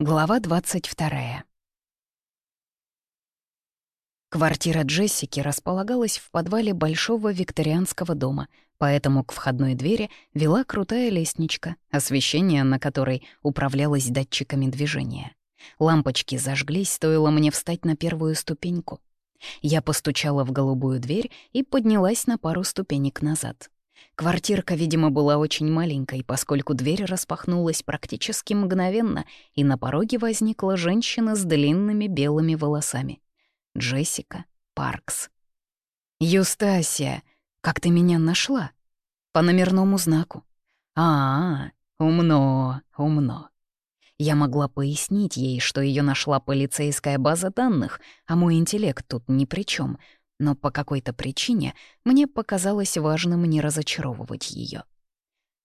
Глава 22. Квартира Джессики располагалась в подвале большого викторианского дома, поэтому к входной двери вела крутая лестничка, освещение на которой управлялось датчиками движения. Лампочки зажглись, стоило мне встать на первую ступеньку. Я постучала в голубую дверь и поднялась на пару ступенек назад. Квартирка, видимо, была очень маленькой, поскольку дверь распахнулась практически мгновенно, и на пороге возникла женщина с длинными белыми волосами. Джессика Паркс. «Юстасия, как ты меня нашла?» «По номерному знаку». «А, -а умно, умно». Я могла пояснить ей, что ее нашла полицейская база данных, а мой интеллект тут ни при чем, но по какой-то причине мне показалось важным не разочаровывать ее.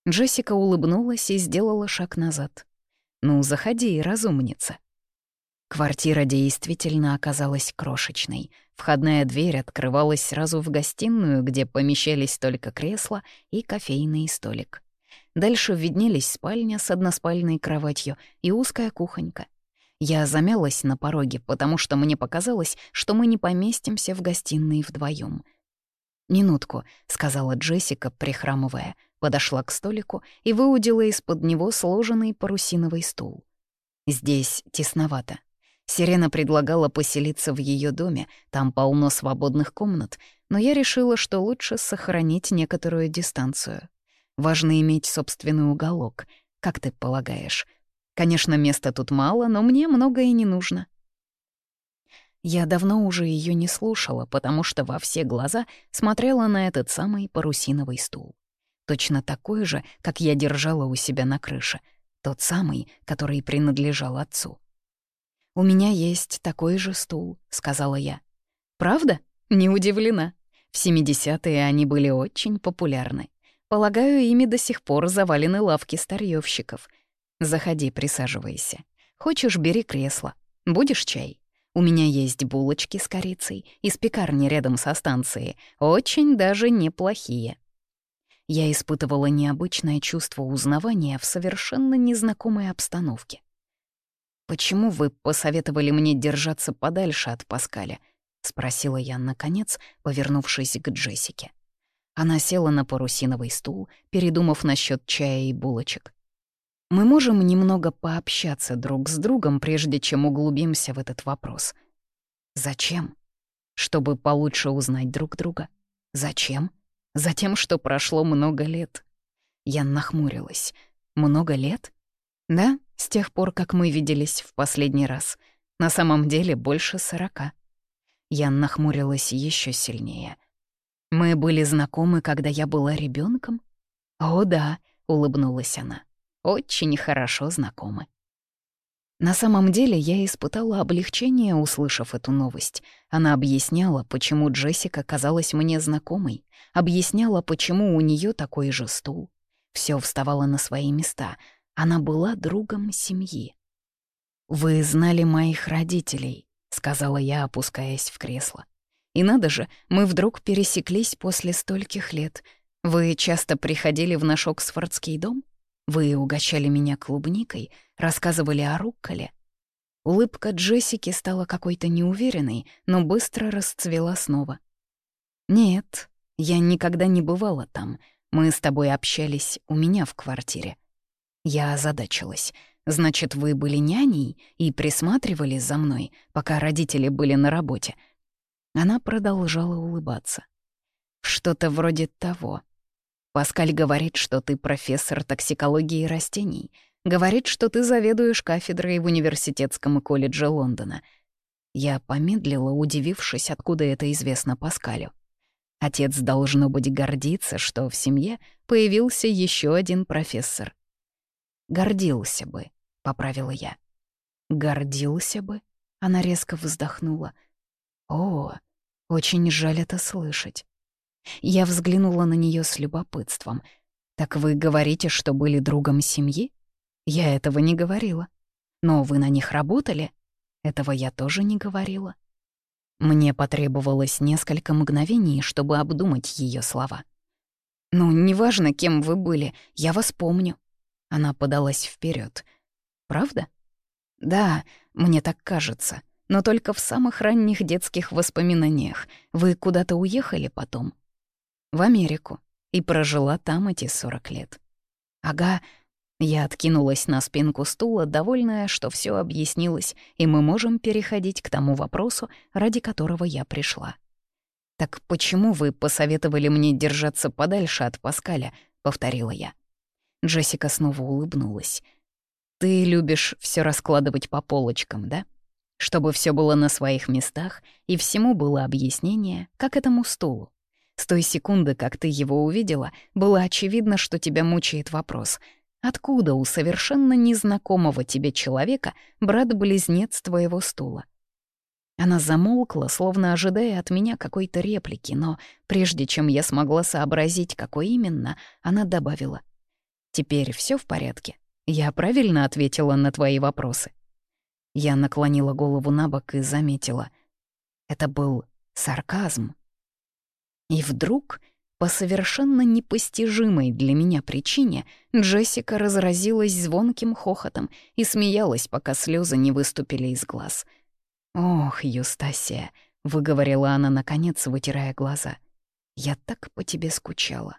Джессика улыбнулась и сделала шаг назад. «Ну, заходи, разумница». Квартира действительно оказалась крошечной. Входная дверь открывалась сразу в гостиную, где помещались только кресла и кофейный столик. Дальше виднелись спальня с односпальной кроватью и узкая кухонька — я замялась на пороге, потому что мне показалось, что мы не поместимся в гостиной вдвоем. «Минутку», — сказала Джессика, прихрамывая, подошла к столику и выудила из-под него сложенный парусиновый стул. «Здесь тесновато. Сирена предлагала поселиться в ее доме, там полно свободных комнат, но я решила, что лучше сохранить некоторую дистанцию. Важно иметь собственный уголок, как ты полагаешь?» Конечно, места тут мало, но мне многое не нужно. Я давно уже ее не слушала, потому что во все глаза смотрела на этот самый парусиновый стул. Точно такой же, как я держала у себя на крыше. Тот самый, который принадлежал отцу. «У меня есть такой же стул», — сказала я. «Правда? Не удивлена. В 70-е они были очень популярны. Полагаю, ими до сих пор завалены лавки старьёвщиков. Заходи, присаживайся. Хочешь, бери кресло. Будешь чай? У меня есть булочки с корицей из пекарни рядом со станцией. Очень даже неплохие. Я испытывала необычное чувство узнавания в совершенно незнакомой обстановке. «Почему вы посоветовали мне держаться подальше от Паскаля?» — спросила я, наконец, повернувшись к Джессике. Она села на парусиновый стул, передумав насчет чая и булочек. Мы можем немного пообщаться друг с другом, прежде чем углубимся в этот вопрос. Зачем? Чтобы получше узнать друг друга. Зачем? Затем, что прошло много лет. Я нахмурилась. Много лет? Да, с тех пор, как мы виделись в последний раз. На самом деле больше сорока. Я нахмурилась еще сильнее. Мы были знакомы, когда я была ребенком? О, да, улыбнулась она очень хорошо знакомы. На самом деле я испытала облегчение, услышав эту новость. Она объясняла, почему Джессика казалась мне знакомой, объясняла, почему у нее такой же стул. Все вставало на свои места. Она была другом семьи. «Вы знали моих родителей», — сказала я, опускаясь в кресло. «И надо же, мы вдруг пересеклись после стольких лет. Вы часто приходили в наш Оксфордский дом?» Вы угощали меня клубникой, рассказывали о рукколе. Улыбка Джессики стала какой-то неуверенной, но быстро расцвела снова. «Нет, я никогда не бывала там. Мы с тобой общались у меня в квартире». Я озадачилась. «Значит, вы были няней и присматривали за мной, пока родители были на работе?» Она продолжала улыбаться. «Что-то вроде того. Паскаль говорит, что ты профессор токсикологии растений. Говорит, что ты заведуешь кафедрой в университетском колледже Лондона. Я помедлила, удивившись, откуда это известно Паскалю. Отец должно быть гордиться, что в семье появился еще один профессор. «Гордился бы», — поправила я. «Гордился бы?» — она резко вздохнула. «О, очень жаль это слышать. Я взглянула на нее с любопытством. «Так вы говорите, что были другом семьи?» «Я этого не говорила». «Но вы на них работали?» «Этого я тоже не говорила». Мне потребовалось несколько мгновений, чтобы обдумать ее слова. «Ну, неважно, кем вы были, я вас помню». Она подалась вперед. «Правда?» «Да, мне так кажется, но только в самых ранних детских воспоминаниях. Вы куда-то уехали потом?» «В Америку. И прожила там эти сорок лет». «Ага». Я откинулась на спинку стула, довольная, что все объяснилось, и мы можем переходить к тому вопросу, ради которого я пришла. «Так почему вы посоветовали мне держаться подальше от Паскаля?» — повторила я. Джессика снова улыбнулась. «Ты любишь все раскладывать по полочкам, да? Чтобы все было на своих местах, и всему было объяснение, как этому стулу. С той секунды, как ты его увидела, было очевидно, что тебя мучает вопрос — Откуда у совершенно незнакомого тебе человека брат-близнец твоего стула? Она замолкла, словно ожидая от меня какой-то реплики, но прежде чем я смогла сообразить, какой именно, она добавила. «Теперь все в порядке? Я правильно ответила на твои вопросы?» Я наклонила голову на бок и заметила. Это был сарказм. И вдруг, по совершенно непостижимой для меня причине, Джессика разразилась звонким хохотом и смеялась, пока слезы не выступили из глаз. «Ох, Юстасия», — выговорила она, наконец, вытирая глаза, — «я так по тебе скучала».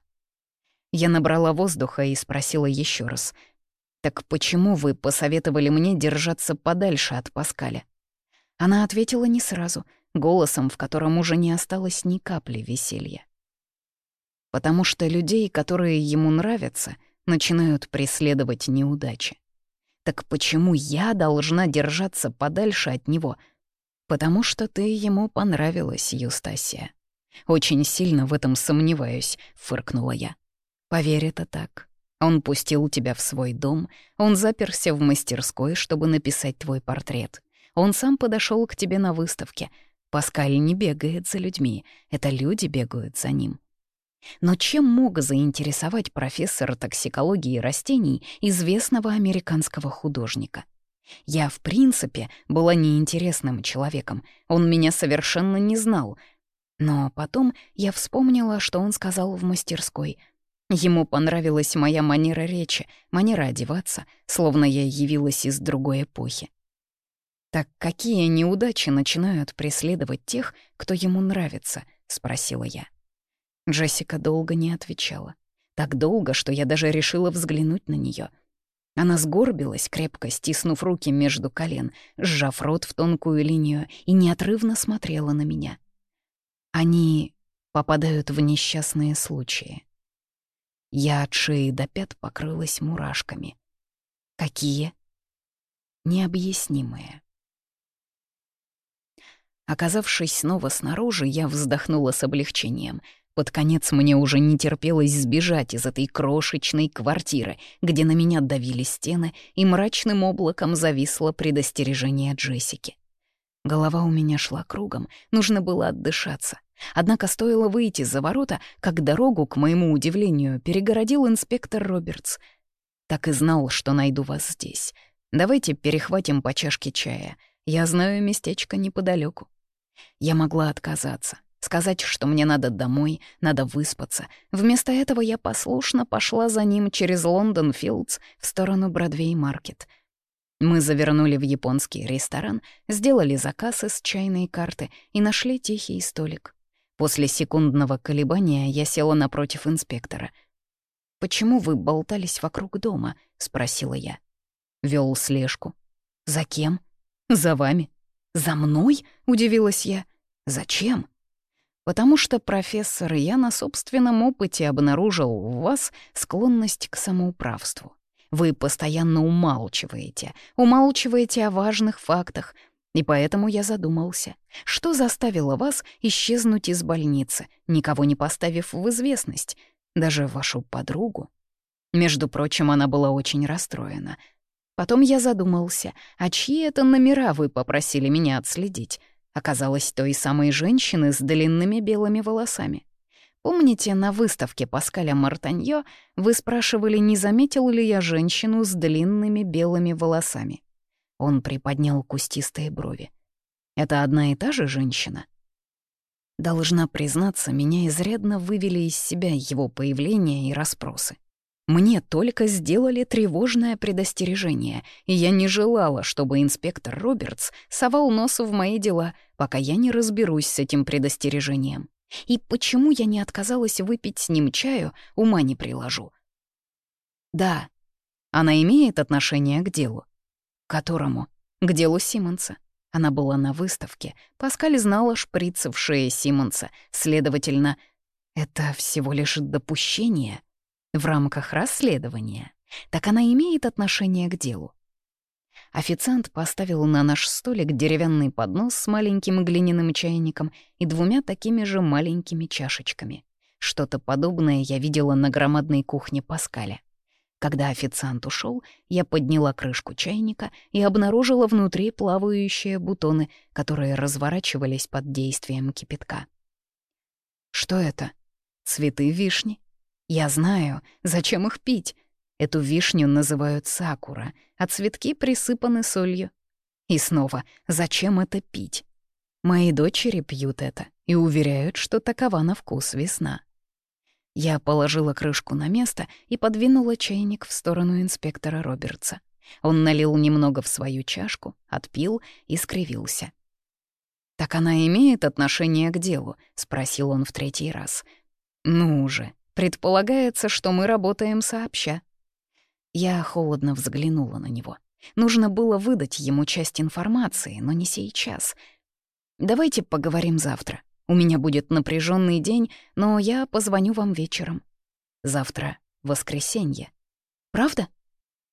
Я набрала воздуха и спросила еще раз. «Так почему вы посоветовали мне держаться подальше от Паскаля?» Она ответила не сразу, голосом, в котором уже не осталось ни капли веселья. «Потому что людей, которые ему нравятся, начинают преследовать неудачи. Так почему я должна держаться подальше от него? Потому что ты ему понравилась, Юстасия. Очень сильно в этом сомневаюсь, фыркнула я. Поверь, это так. Он пустил тебя в свой дом, он заперся в мастерской, чтобы написать твой портрет. Он сам подошел к тебе на выставке. Паскаль не бегает за людьми, это люди бегают за ним. Но чем мог заинтересовать профессора токсикологии растений известного американского художника? Я, в принципе, была неинтересным человеком, он меня совершенно не знал. Но потом я вспомнила, что он сказал в мастерской — Ему понравилась моя манера речи, манера одеваться, словно я явилась из другой эпохи. «Так какие неудачи начинают преследовать тех, кто ему нравится?» — спросила я. Джессика долго не отвечала. Так долго, что я даже решила взглянуть на нее. Она сгорбилась, крепко стиснув руки между колен, сжав рот в тонкую линию и неотрывно смотрела на меня. Они попадают в несчастные случаи. Я от шеи до пят покрылась мурашками. Какие? Необъяснимые. Оказавшись снова снаружи, я вздохнула с облегчением. Под конец мне уже не терпелось сбежать из этой крошечной квартиры, где на меня давили стены, и мрачным облаком зависло предостережение Джессики. Голова у меня шла кругом, нужно было отдышаться. Однако стоило выйти за ворота, как дорогу, к моему удивлению, перегородил инспектор Робертс. «Так и знал, что найду вас здесь. Давайте перехватим по чашке чая. Я знаю местечко неподалеку. Я могла отказаться, сказать, что мне надо домой, надо выспаться. Вместо этого я послушно пошла за ним через Лондон-Филдс в сторону Бродвей-маркет — мы завернули в японский ресторан, сделали заказ из чайной карты и нашли тихий столик. После секундного колебания я села напротив инспектора. «Почему вы болтались вокруг дома?» — спросила я. Вел слежку. «За кем?» «За вами». «За мной?» — удивилась я. «Зачем?» «Потому что, профессор, я на собственном опыте обнаружил в вас склонность к самоуправству. Вы постоянно умалчиваете, умалчиваете о важных фактах. И поэтому я задумался, что заставило вас исчезнуть из больницы, никого не поставив в известность, даже вашу подругу. Между прочим, она была очень расстроена. Потом я задумался, а чьи это номера вы попросили меня отследить? Оказалось, той самой женщины с длинными белыми волосами. Помните, на выставке Паскаля Мартаньо вы спрашивали, не заметил ли я женщину с длинными белыми волосами? Он приподнял кустистые брови. Это одна и та же женщина? Должна признаться, меня изрядно вывели из себя его появление и расспросы. Мне только сделали тревожное предостережение, и я не желала, чтобы инспектор Робертс совал нос в мои дела, пока я не разберусь с этим предостережением. И почему я не отказалась выпить с ним чаю, ума не приложу. Да, она имеет отношение к делу. К которому? К делу Симмонса. Она была на выставке. Паскаль знала шприцы в шее Симмонса. Следовательно, это всего лишь допущение — в рамках расследования, так она имеет отношение к делу. Официант поставил на наш столик деревянный поднос с маленьким глиняным чайником и двумя такими же маленькими чашечками. Что-то подобное я видела на громадной кухне Паскаля. Когда официант ушел, я подняла крышку чайника и обнаружила внутри плавающие бутоны, которые разворачивались под действием кипятка. Что это? Цветы вишни? Я знаю, зачем их пить. Эту вишню называют сакура, а цветки присыпаны солью. И снова, зачем это пить? Мои дочери пьют это и уверяют, что такова на вкус весна. Я положила крышку на место и подвинула чайник в сторону инспектора Робертса. Он налил немного в свою чашку, отпил и скривился. «Так она имеет отношение к делу?» — спросил он в третий раз. «Ну же, Предполагается, что мы работаем сообща. Я холодно взглянула на него. Нужно было выдать ему часть информации, но не сейчас. Давайте поговорим завтра. У меня будет напряженный день, но я позвоню вам вечером. Завтра воскресенье. Правда?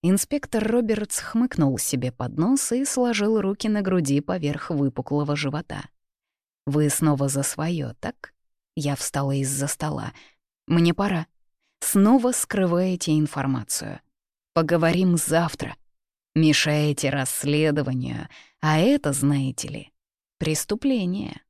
Инспектор Робертс хмыкнул себе под нос и сложил руки на груди поверх выпуклого живота. «Вы снова за свое, так?» Я встала из-за стола. Мне пора. Снова скрываете информацию. Поговорим завтра. Мешаете расследованию, а это, знаете ли, преступление.